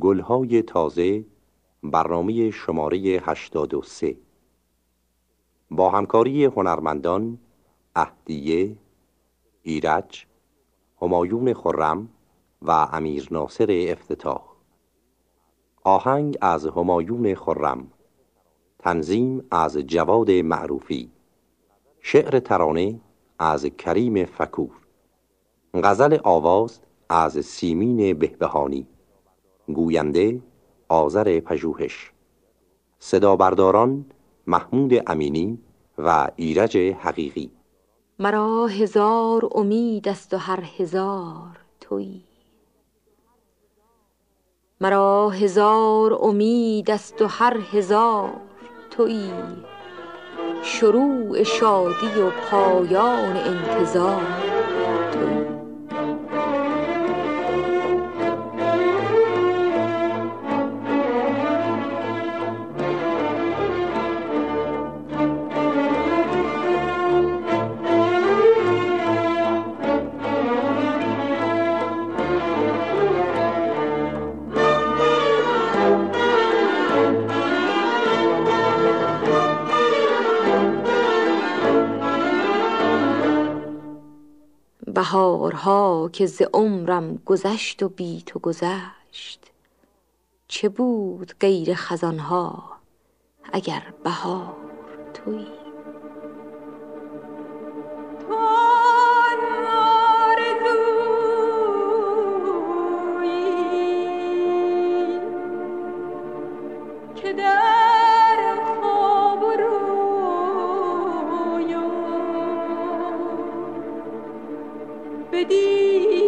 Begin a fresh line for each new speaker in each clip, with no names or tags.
گلهای تازه برنامه شماره 83 با همکاری هنرمندان اهدیه، ایرج، همایون خرم و امیر ناصر افتتاح. آهنگ از همایون خرم تنظیم از جواد معروفی. شعر ترانه از کریم فکور. غزل آواز از سیمین بهبهانی. گوینده آذر پژوهش. صدا برداران محمود امینی و ایرج حقیقی.
مرا هزار امید است و هر هزار تویی مرا هزار امید است و هر هزار تویی شروع شادی و پایان انتظار. بهارها که ز عمرم گذشت و بی تو گذشت. چه بود غیر خزانها اگر بهار تویی؟
see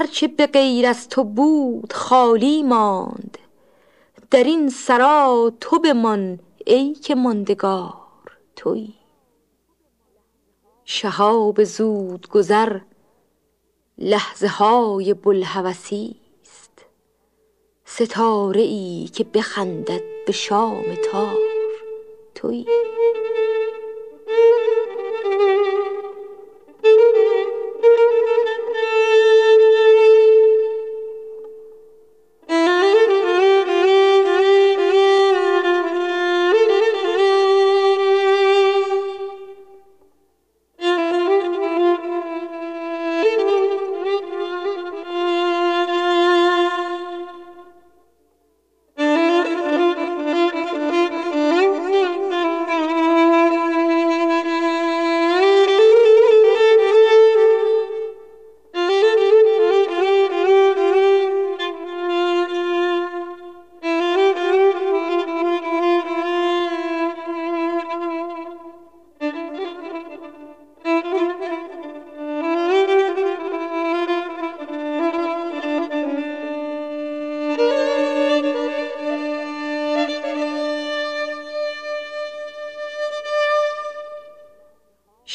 هرچه به غیر از تو بود خالی ماند. در این سرا تو بمان ای که ماندگار تویی. شهاب زود گذر لحظه های بلحوثی است. ستاره ای که بخندد به شام تار تویی.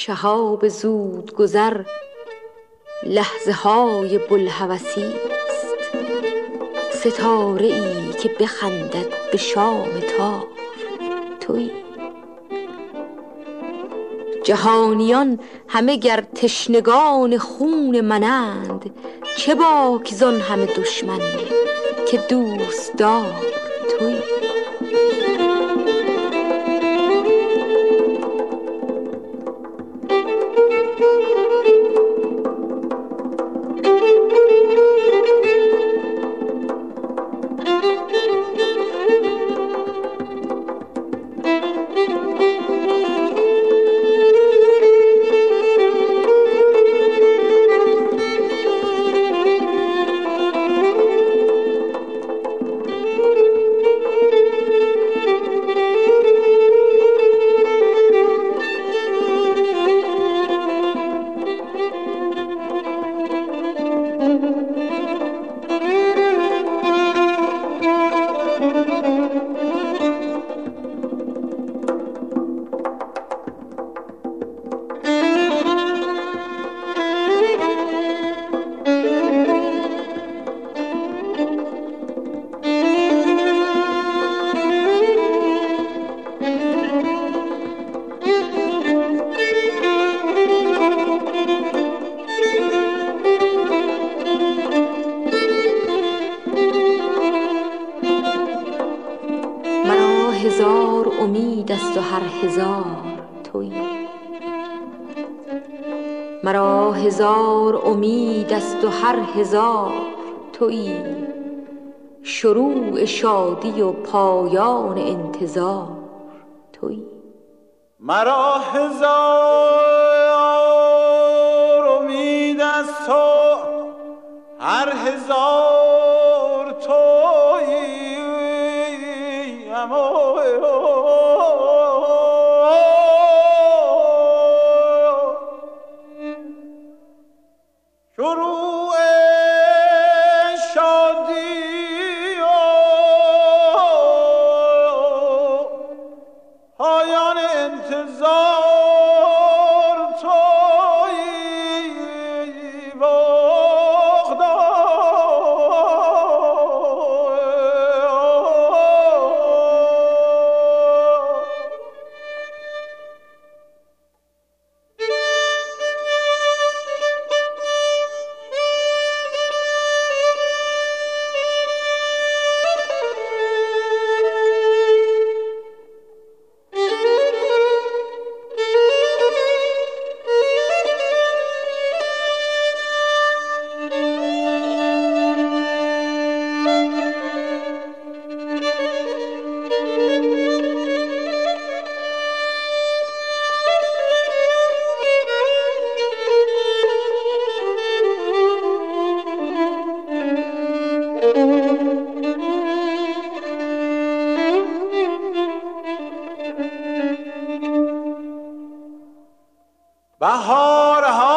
شهاب زود گذر لحظه های بلحوثی است. ستاره ای که بخندد به شام تار. تویی. جهانیان همه گر تشنگان خون منند چه باک زان همه دشمن که دوست دار؟ مرا هزار امید است و هر هزار تویی. شروع شادی و پایان انتظار تویی.
مرا هزار امید است و هر هزار Vivo. بهارها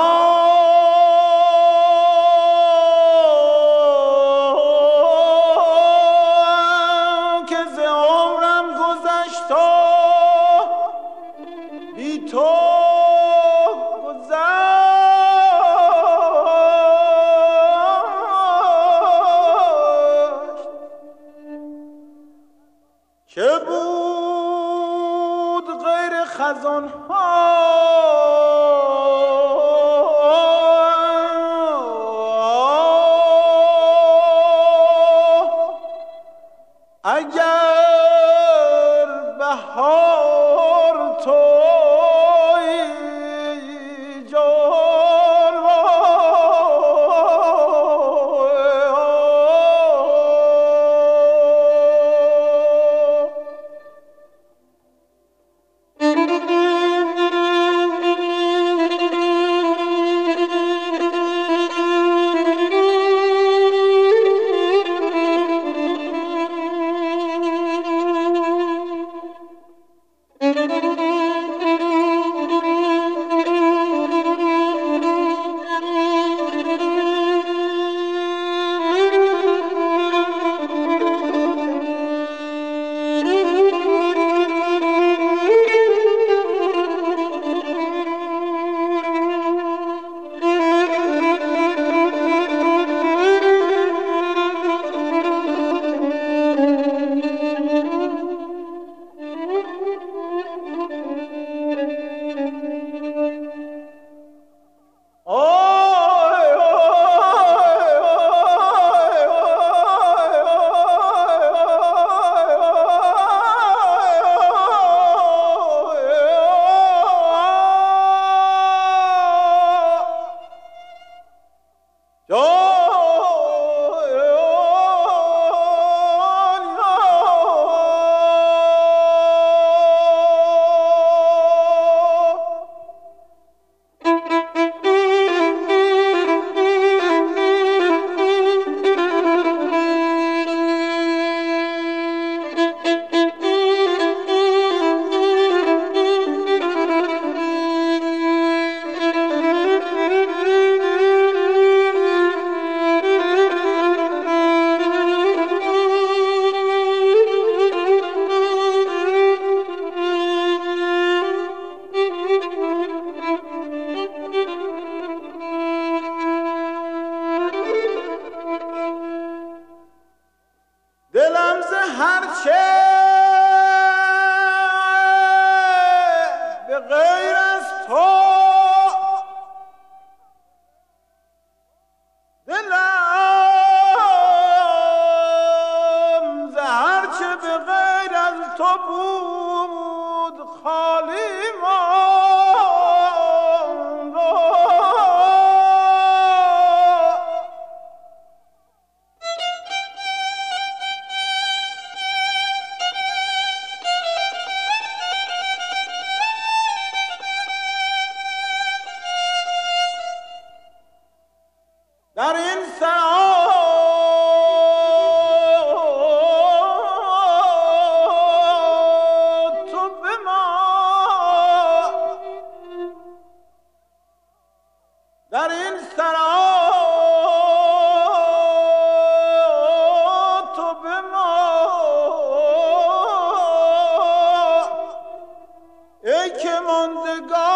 on the go.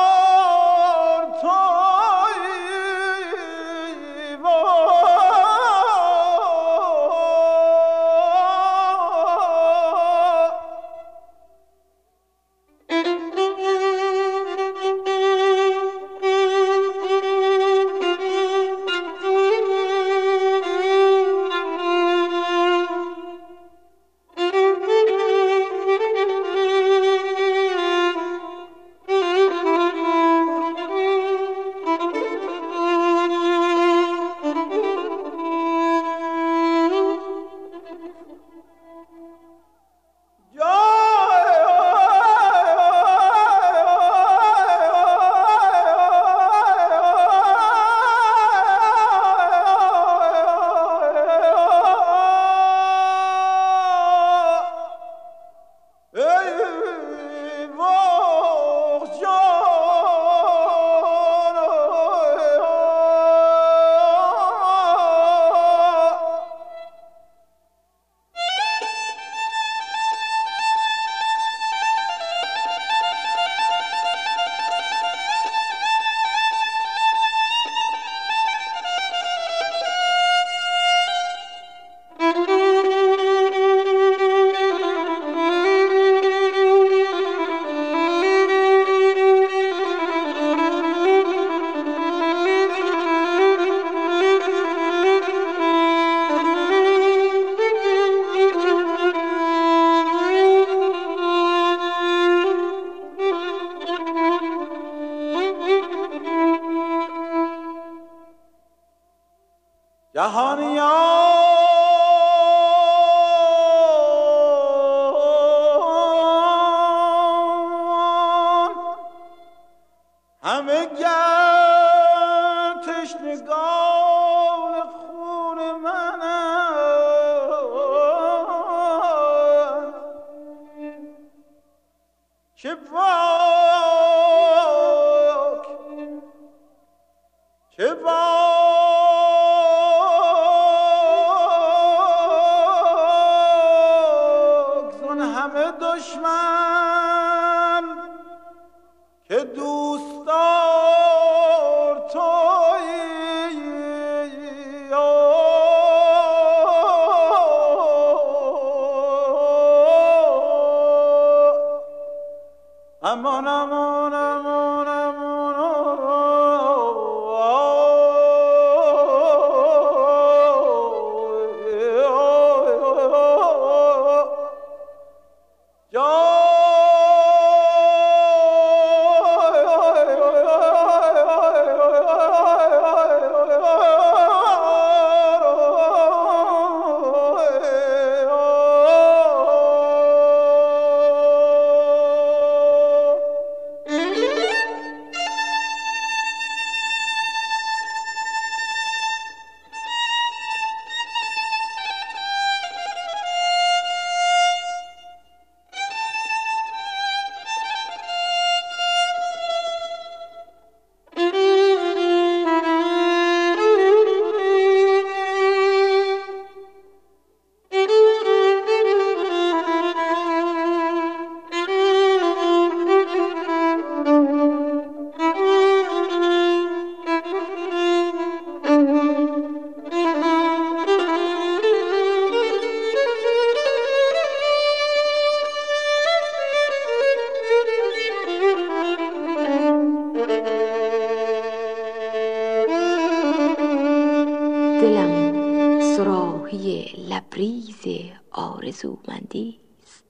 آرزومندی است.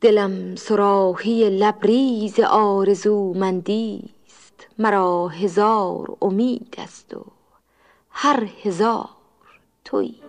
دلم سراحی لبریز آرزومندی است. مرا هزار امید است و هر هزار تویی.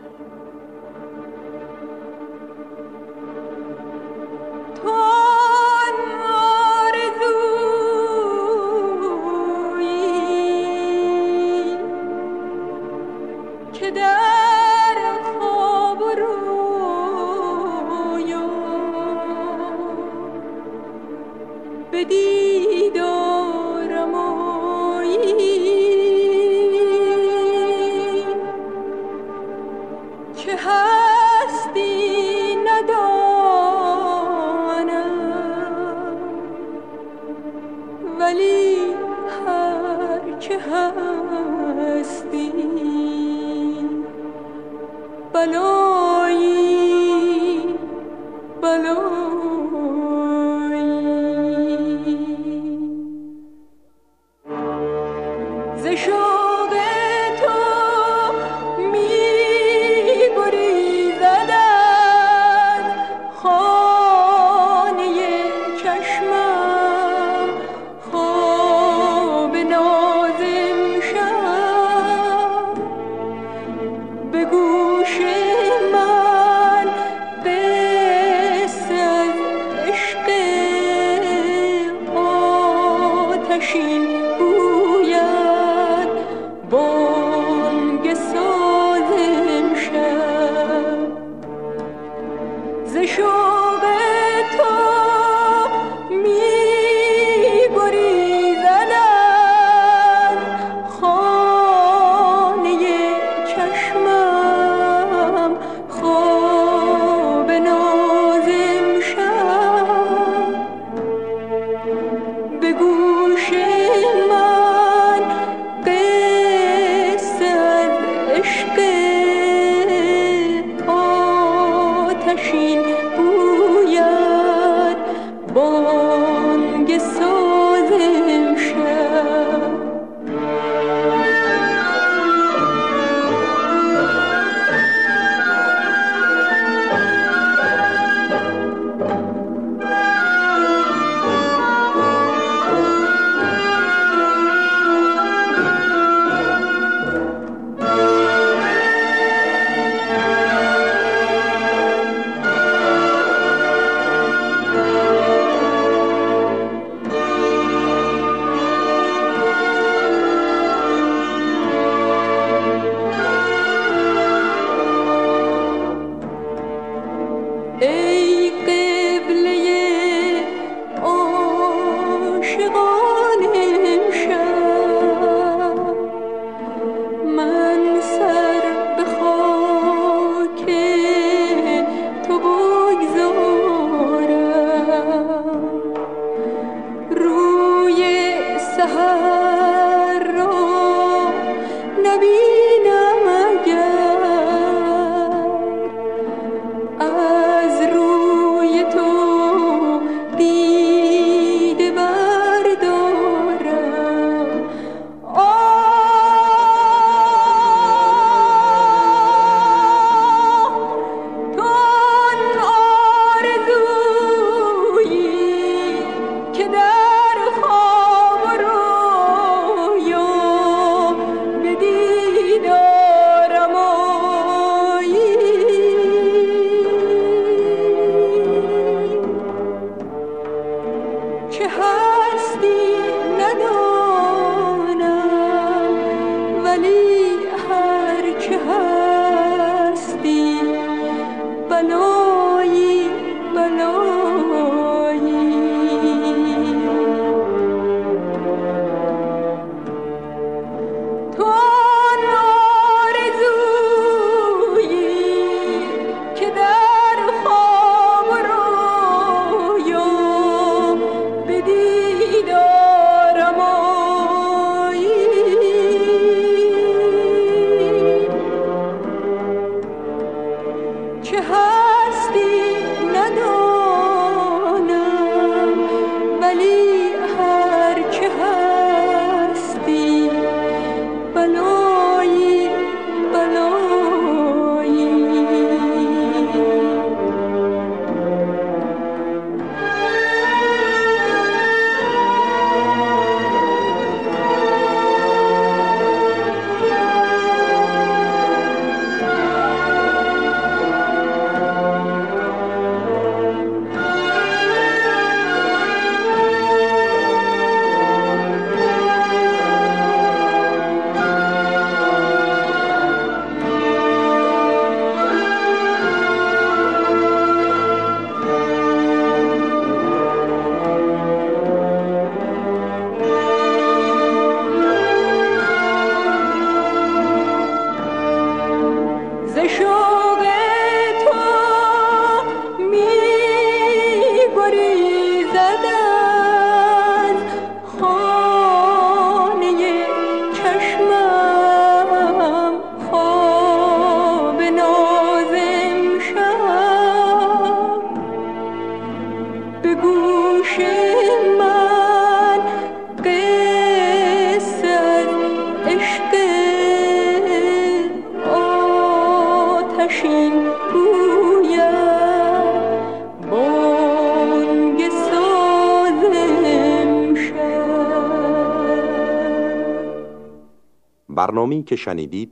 برنامه‌ای که شنیدید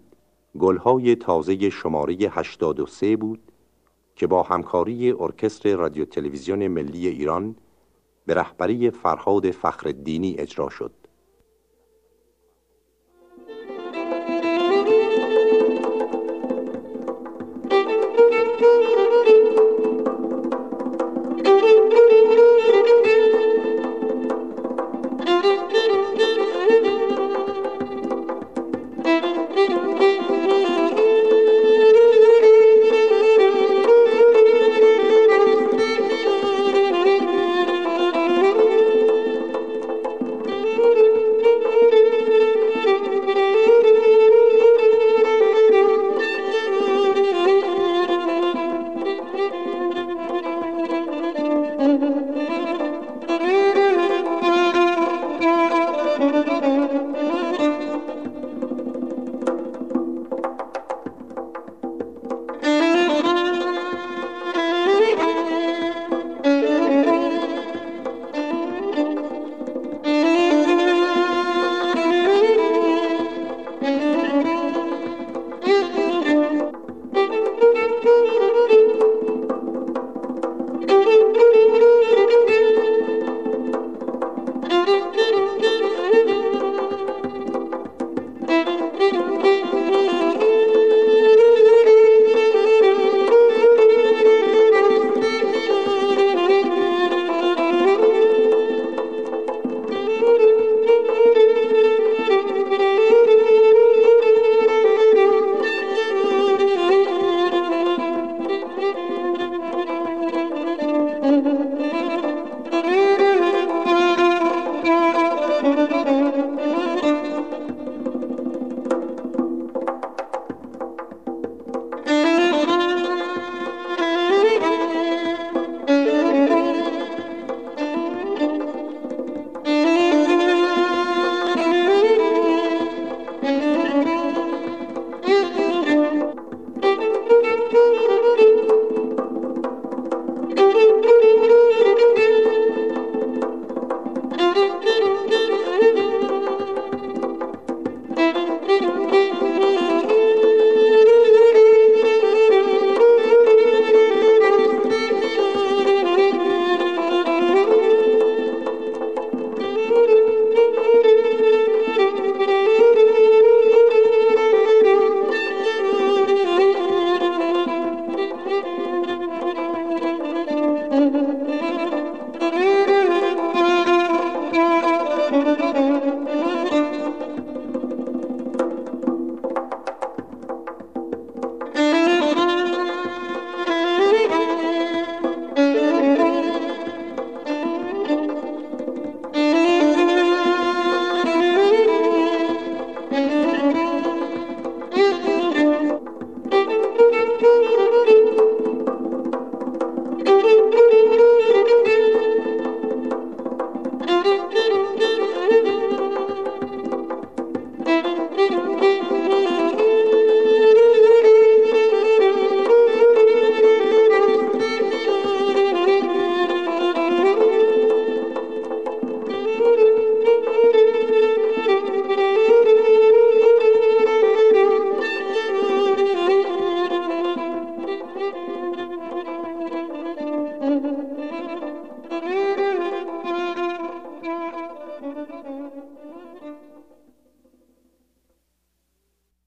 گلهای تازه شماره 83 بود که با همکاری ارکستر رادیو تلویزیون ملی ایران به رهبری فرهاد فخرالدینی اجرا شد.